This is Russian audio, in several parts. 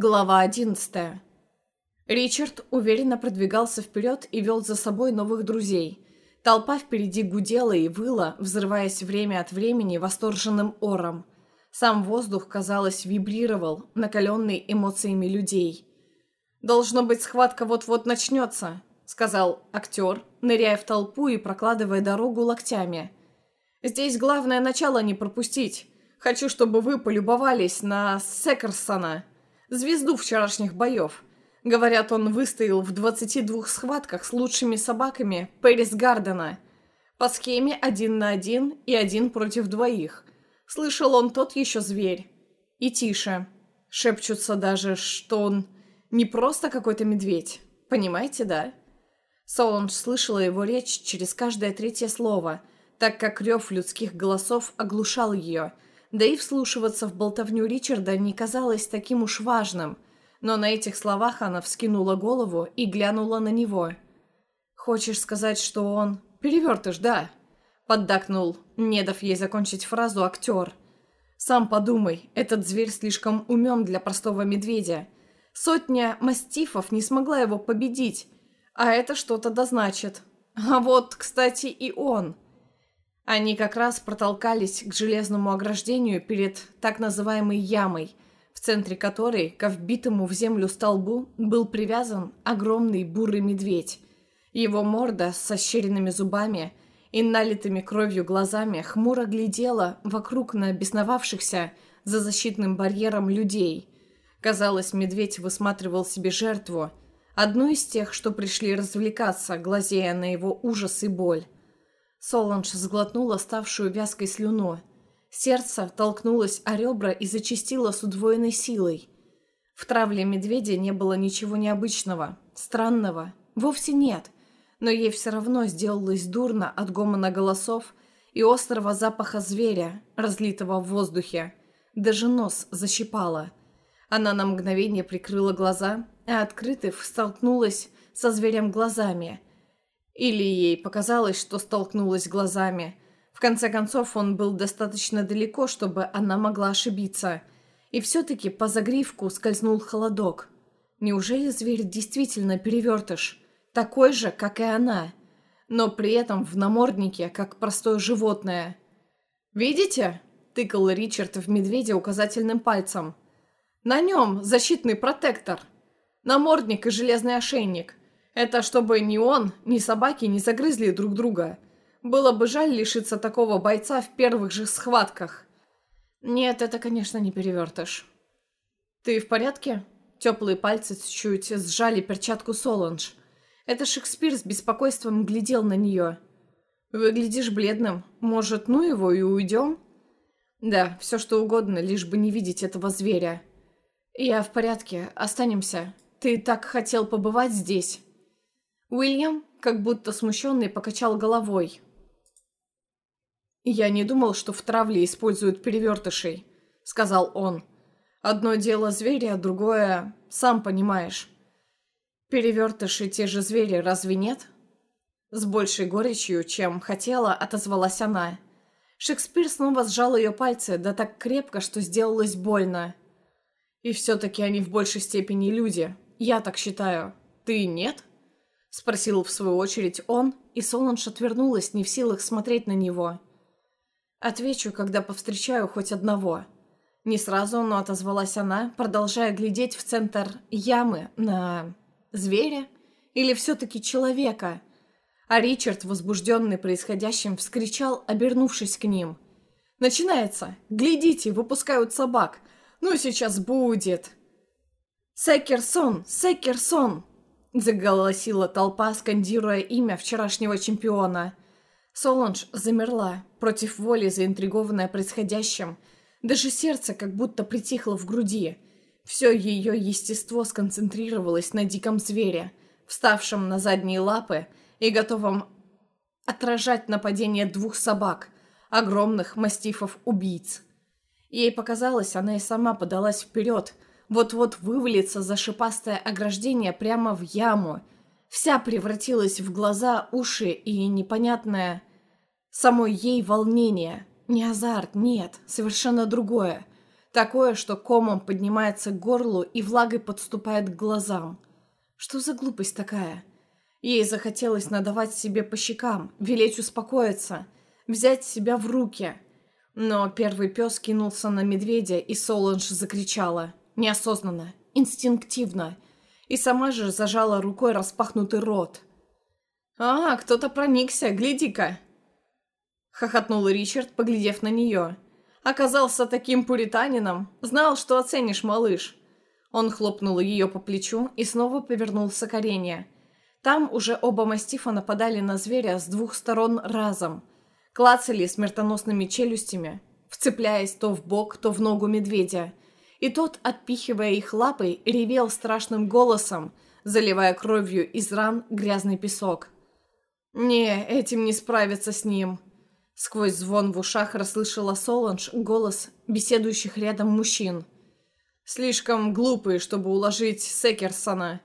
Глава 11. Ричард уверенно продвигался вперед и вел за собой новых друзей. Толпа впереди гудела и выла, взрываясь время от времени восторженным ором. Сам воздух, казалось, вибрировал, накаленный эмоциями людей. «Должно быть, схватка вот-вот начнется», — сказал актер, ныряя в толпу и прокладывая дорогу локтями. «Здесь главное начало не пропустить. Хочу, чтобы вы полюбовались на Секерсона» звезду вчерашних боев. Говорят, он выстоял в 22 схватках с лучшими собаками Пэрис Гардена. По схеме один на один и один против двоих. Слышал он тот еще зверь. И тише. Шепчутся даже, что он не просто какой-то медведь. Понимаете, да? Соланж слышала его речь через каждое третье слово, так как рев людских голосов оглушал ее – да и вслушиваться в болтовню Ричарда не казалось таким уж важным, но на этих словах она вскинула голову и глянула на него. «Хочешь сказать, что он...» «Перевертыш, да», — поддакнул, не дав ей закончить фразу актер. «Сам подумай, этот зверь слишком умен для простого медведя. Сотня мастифов не смогла его победить, а это что-то дозначит. А вот, кстати, и он...» Они как раз протолкались к железному ограждению перед так называемой ямой, в центре которой, к вбитому в землю столбу, был привязан огромный бурый медведь. Его морда с ощеренными зубами и налитыми кровью глазами хмуро глядела вокруг на бесновавшихся за защитным барьером людей. Казалось, медведь высматривал себе жертву, одну из тех, что пришли развлекаться, глазея на его ужас и боль. Соланж сглотнула ставшую вязкой слюну. Сердце толкнулось о ребра и зачастило с удвоенной силой. В травле медведя не было ничего необычного, странного. Вовсе нет. Но ей все равно сделалось дурно от гомона голосов и острого запаха зверя, разлитого в воздухе. Даже нос защипало. Она на мгновение прикрыла глаза, а открытых столкнулась со зверем глазами – или ей показалось, что столкнулась глазами. В конце концов, он был достаточно далеко, чтобы она могла ошибиться. И все-таки по загривку скользнул холодок. Неужели зверь действительно перевертыш? Такой же, как и она. Но при этом в наморднике, как простое животное. «Видите?» – тыкал Ричард в медведя указательным пальцем. «На нем защитный протектор. Намордник и железный ошейник. Это чтобы ни он, ни собаки не загрызли друг друга. Было бы жаль лишиться такого бойца в первых же схватках. Нет, это, конечно, не перевертыш. Ты в порядке? Теплые пальцы чуть сжали перчатку Соланж. Это Шекспир с беспокойством глядел на нее. «Выглядишь бледным. Может, ну его и уйдем?» «Да, все что угодно, лишь бы не видеть этого зверя». «Я в порядке. Останемся. Ты так хотел побывать здесь». Уильям, как будто смущенный, покачал головой. «Я не думал, что в травле используют перевертышей», — сказал он. «Одно дело звери, а другое... сам понимаешь». «Перевертыши те же звери, разве нет?» С большей горечью, чем хотела, отозвалась она. Шекспир снова сжал ее пальцы, да так крепко, что сделалось больно. «И все-таки они в большей степени люди. Я так считаю. Ты нет?» — спросил в свою очередь он, и Соланж отвернулась, не в силах смотреть на него. «Отвечу, когда повстречаю хоть одного». Не сразу, но отозвалась она, продолжая глядеть в центр ямы на... зверя? Или все-таки человека? А Ричард, возбужденный происходящим, вскричал, обернувшись к ним. «Начинается! Глядите, выпускают собак! Ну, сейчас будет!» «Секерсон! Секерсон!» Заголосила толпа, скандируя имя вчерашнего чемпиона. Соланж замерла, против воли заинтригованная происходящим. Даже сердце как будто притихло в груди. Все ее естество сконцентрировалось на диком звере, вставшем на задние лапы и готовом отражать нападение двух собак, огромных мастифов-убийц. Ей показалось, она и сама подалась вперед – вот-вот вывалится за шипастое ограждение прямо в яму. Вся превратилась в глаза, уши и непонятное самой ей волнение. Не азарт, нет, совершенно другое. Такое, что комом поднимается к горлу и влагой подступает к глазам. Что за глупость такая? Ей захотелось надавать себе по щекам, велеть успокоиться, взять себя в руки. Но первый пес кинулся на медведя, и Соланж закричала. Неосознанно, инстинктивно. И сама же зажала рукой распахнутый рот. «А, кто-то проникся, гляди-ка!» Хохотнул Ричард, поглядев на нее. «Оказался таким пуританином. Знал, что оценишь, малыш». Он хлопнул ее по плечу и снова повернулся к арене. Там уже оба мастифа нападали на зверя с двух сторон разом. Клацали смертоносными челюстями, вцепляясь то в бок, то в ногу медведя. И тот, отпихивая их лапой, ревел страшным голосом, заливая кровью из ран грязный песок. «Не, этим не справиться с ним», Сквозь звон в ушах расслышала Соланж голос беседующих рядом мужчин. Слишком глупый, чтобы уложить Секерсона.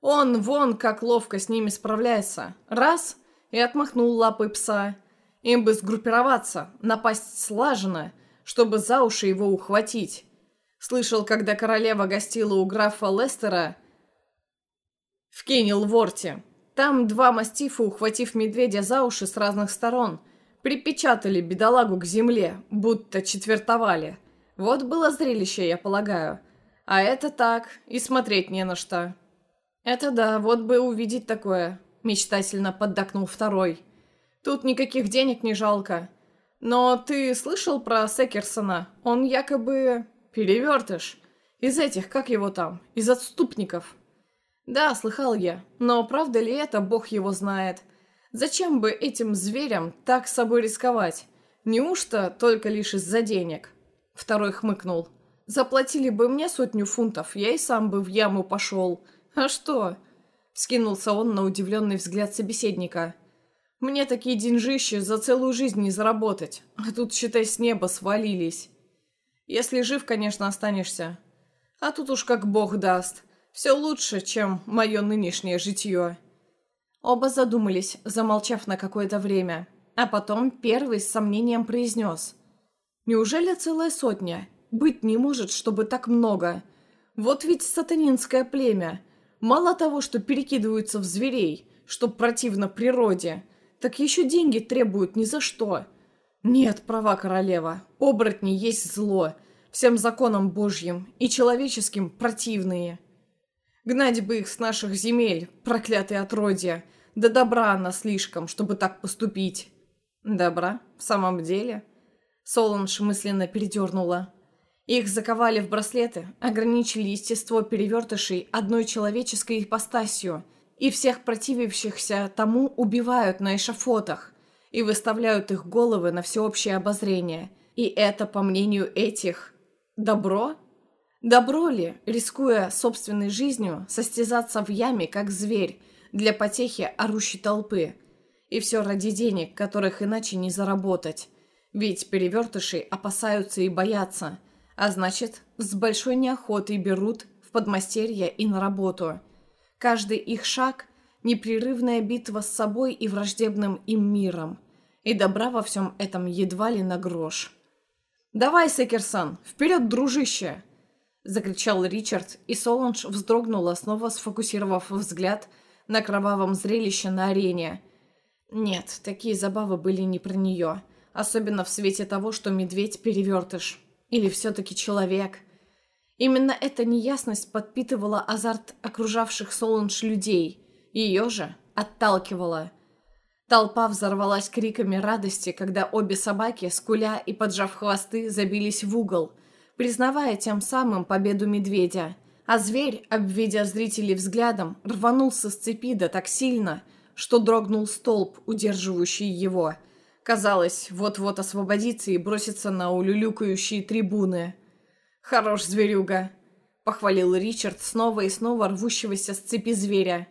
Он вон как ловко с ними справляется. Раз — и отмахнул лапой пса. Им бы сгруппироваться, напасть слаженно, чтобы за уши его ухватить. Слышал, когда королева гостила у графа Лестера в Кенилворте. Там два мастифа, ухватив медведя за уши с разных сторон — Припечатали бедолагу к земле, будто четвертовали. Вот было зрелище, я полагаю. А это так, и смотреть не на что. Это да, вот бы увидеть такое, мечтательно поддакнул второй. Тут никаких денег не жалко. Но ты слышал про Секерсона? Он якобы перевертыш. Из этих, как его там, из отступников. Да, слыхал я. Но правда ли это, бог его знает. Зачем бы этим зверям так с собой рисковать? Неужто только лишь из-за денег? Второй хмыкнул. Заплатили бы мне сотню фунтов, я и сам бы в яму пошел. А что? Вскинулся он на удивленный взгляд собеседника. Мне такие деньжищи за целую жизнь не заработать. А тут, считай, с неба свалились. Если жив, конечно, останешься. А тут уж как бог даст. Все лучше, чем мое нынешнее житье. Оба задумались, замолчав на какое-то время. А потом первый с сомнением произнес. «Неужели целая сотня? Быть не может, чтобы так много. Вот ведь сатанинское племя. Мало того, что перекидываются в зверей, что противно природе, так еще деньги требуют ни за что. Нет, права королева, оборотни есть зло, всем законам божьим и человеческим противные». Гнать бы их с наших земель, проклятые отродья. Да добра она слишком, чтобы так поступить. Добра? В самом деле? Соланж мысленно передернула. Их заковали в браслеты, ограничили естество перевертышей одной человеческой ипостасью, и всех противившихся тому убивают на эшафотах и выставляют их головы на всеобщее обозрение. И это, по мнению этих, добро? Добро ли, рискуя собственной жизнью, состязаться в яме, как зверь, для потехи орущей толпы? И все ради денег, которых иначе не заработать. Ведь перевертыши опасаются и боятся, а значит, с большой неохотой берут в подмастерье и на работу. Каждый их шаг – непрерывная битва с собой и враждебным им миром. И добра во всем этом едва ли на грош. «Давай, Секерсан, вперед, дружище!» закричал Ричард, и Соланж вздрогнула, снова сфокусировав взгляд на кровавом зрелище на арене. Нет, такие забавы были не про нее, особенно в свете того, что медведь перевертыш. Или все-таки человек. Именно эта неясность подпитывала азарт окружавших Соланж людей, ее же отталкивала. Толпа взорвалась криками радости, когда обе собаки, скуля и поджав хвосты, забились в угол – признавая тем самым победу медведя. А зверь, обведя зрителей взглядом, рванулся с цепи да так сильно, что дрогнул столб, удерживающий его. Казалось, вот-вот освободится и бросится на улюлюкающие трибуны. «Хорош зверюга!» — похвалил Ричард снова и снова рвущегося с цепи зверя.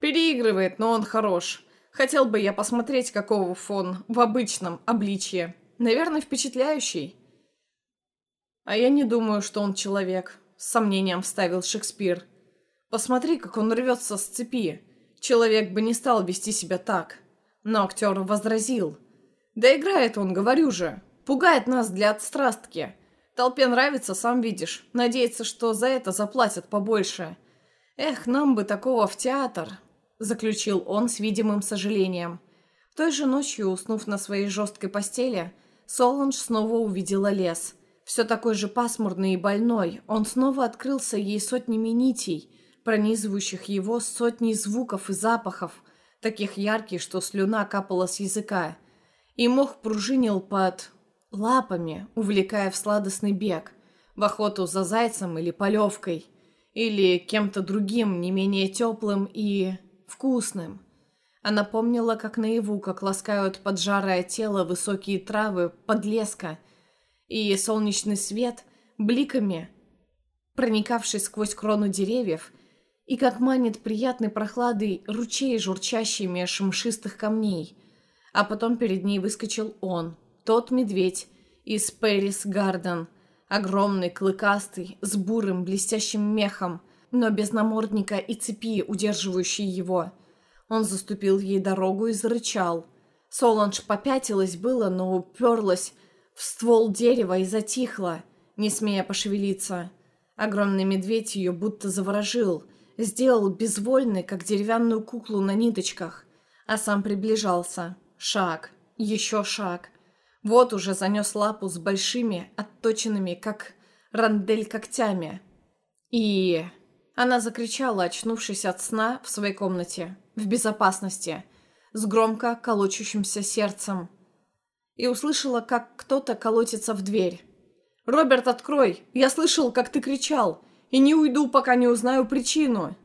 «Переигрывает, но он хорош. Хотел бы я посмотреть, какого фон в обычном обличье. Наверное, впечатляющий». «А я не думаю, что он человек», — с сомнением вставил Шекспир. «Посмотри, как он рвется с цепи. Человек бы не стал вести себя так». Но актер возразил. «Да играет он, говорю же. Пугает нас для отстрастки. Толпе нравится, сам видишь. Надеется, что за это заплатят побольше. Эх, нам бы такого в театр, заключил он с видимым сожалением. Той же ночью, уснув на своей жесткой постели, Соланж снова увидела лес. Все такой же пасмурный и больной, он снова открылся ей сотнями нитей, пронизывающих его сотней звуков и запахов, таких ярких, что слюна капала с языка. И мох пружинил под лапами, увлекая в сладостный бег, в охоту за зайцем или полевкой, или кем-то другим, не менее теплым и вкусным. Она помнила, как наяву, как ласкают поджарое тело высокие травы подлеска, и солнечный свет, бликами, проникавший сквозь крону деревьев, и как манит приятной прохладой ручей, журчащий меж мшистых камней. А потом перед ней выскочил он, тот медведь из Пэрис Гарден, огромный, клыкастый, с бурым, блестящим мехом, но без намордника и цепи, удерживающей его. Он заступил ей дорогу и зарычал. Соланж попятилась было, но уперлась в ствол дерева и затихла, не смея пошевелиться. Огромный медведь ее будто заворожил — сделал безвольной, как деревянную куклу на ниточках, а сам приближался. Шаг, еще шаг. Вот уже занес лапу с большими, отточенными, как рандель когтями. И... Она закричала, очнувшись от сна в своей комнате, в безопасности, с громко колочущимся сердцем. И услышала, как кто-то колотится в дверь. «Роберт, открой! Я слышал, как ты кричал! и не уйду, пока не узнаю причину.